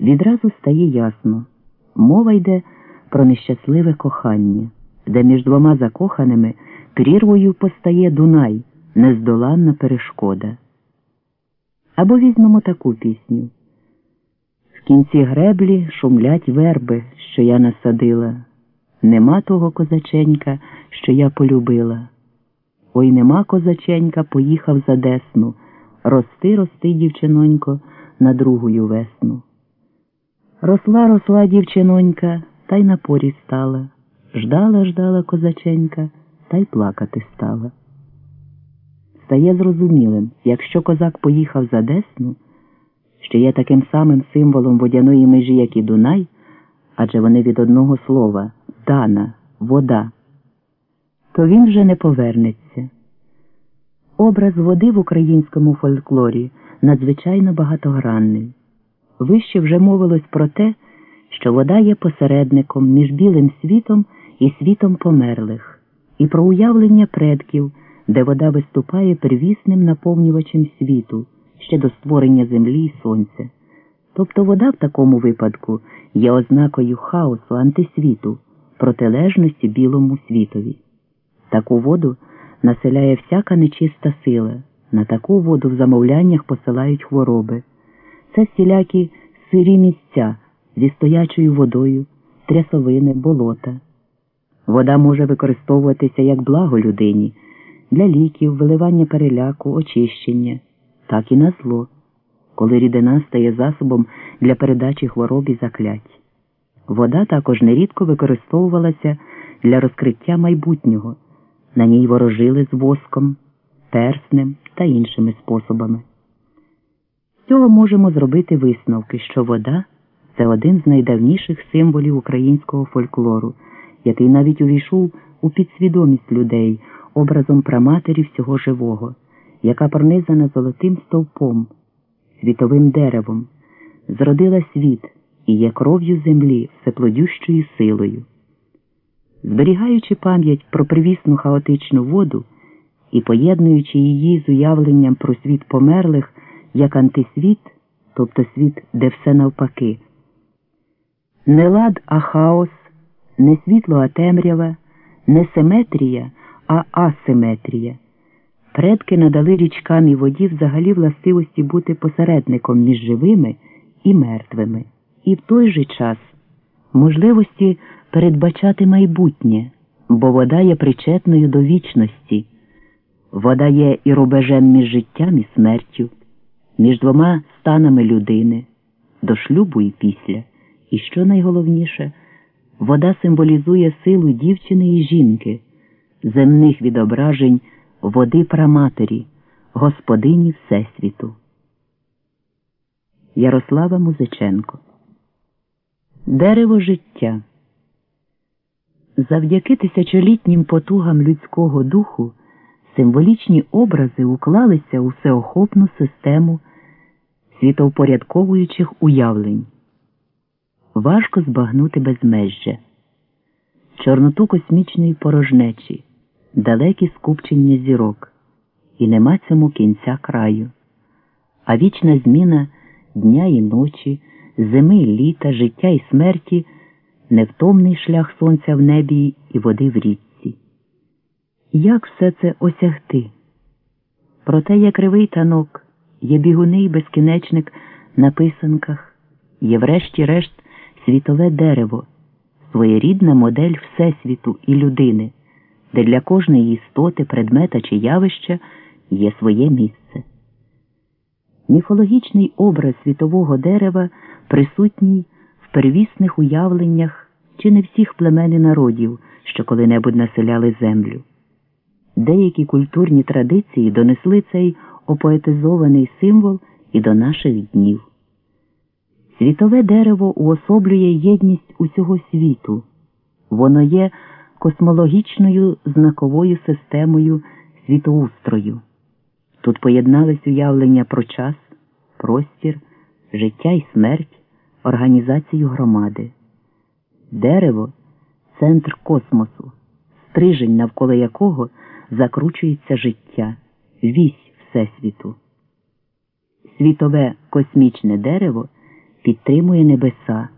Відразу стає ясно мова йде про нещасливе кохання, де між двома закоханими прірвою постає Дунай, нездоланна перешкода. Або візьмемо таку пісню. В кінці греблі шумлять верби, що я насадила. Нема того козаченька, що я полюбила. Ой нема козаченька, поїхав за десну. Рости, рости, дівчинонько, на другую весну. Росла, росла дівчинонька, та й на порі стала. Ждала, ждала козаченька, та й плакати стала. Стає зрозумілим, якщо козак поїхав за Десну, що є таким самим символом водяної межі, як і Дунай, адже вони від одного слова дана, вода, то він вже не повернеться. Образ води в українському фольклорі надзвичайно багатогранний. Вище вже мовилось про те, що вода є посередником між білим світом і світом померлих, і про уявлення предків, де вода виступає первісним наповнювачем світу ще до створення землі і сонця. Тобто вода в такому випадку є ознакою хаосу антисвіту, протилежності білому світові. Таку воду населяє всяка нечиста сила, на таку воду в замовляннях посилають хвороби. Це всілякі сирі місця зі стоячою водою, трясовини, болота. Вода може використовуватися як благо людині для ліків, виливання переляку, очищення, так і на зло, коли рідина стає засобом для передачі хвороб і заклять. Вода також нерідко використовувалася для розкриття майбутнього, на ній ворожили з воском, перснем та іншими способами. Цього можемо зробити висновки, що вода це один з найдавніших символів українського фольклору, який навіть увійшов у підсвідомість людей образом праматері всього живого, яка пронизана золотим стовпом, світовим деревом, зродила світ і є кров'ю землі всеплодющою силою. Зберігаючи пам'ять про привісну хаотичну воду і поєднуючи її з уявленням про світ померлих як антисвіт, тобто світ, де все навпаки, не лад, а хаос, не світло, а темрява, не симетрія, а асиметрія. Предки надали річкам і воді взагалі властивості бути посередником між живими і мертвими, і в той же час можливості передбачати майбутнє, бо вода є причетною до вічності, вода є і рубежем між життям і смертю, між двома станами людини, до шлюбу і після. І що найголовніше, вода символізує силу дівчини і жінки, земних відображень води праматері, господині Всесвіту. Ярослава Музиченко Дерево життя. Завдяки тисячолітнім потугам людського духу символічні образи уклалися у всеохопну систему світовпорядковуючих уявлень. Важко збагнути безмежжя, чорноту космічної порожнечі, далекі скупчення зірок, і нема цьому кінця краю, а вічна зміна дня і ночі, зими і літа, життя і смерті, невтомний шлях сонця в небі і води в річці. Як все це осягти? Проте є кривий танок, є бігуний безкінечник на писанках, є врешті-решт світове дерево, своєрідна модель Всесвіту і людини, де для кожної істоти, предмета чи явища є своє місце. Міфологічний образ світового дерева присутній в первісних уявленнях чи не всіх племен і народів, що коли-небудь населяли землю. Деякі культурні традиції донесли цей опоетизований символ і до наших днів. Світове дерево уособлює єдність усього світу, воно є космологічною знаковою системою світоустрою. Тут поєднались уявлення про час, простір, життя і смерть, організацію громади. Дерево центр космосу, стрижень, навколо якого закручується життя, вісь Всесвіту. Світове космічне дерево підтримує небеса.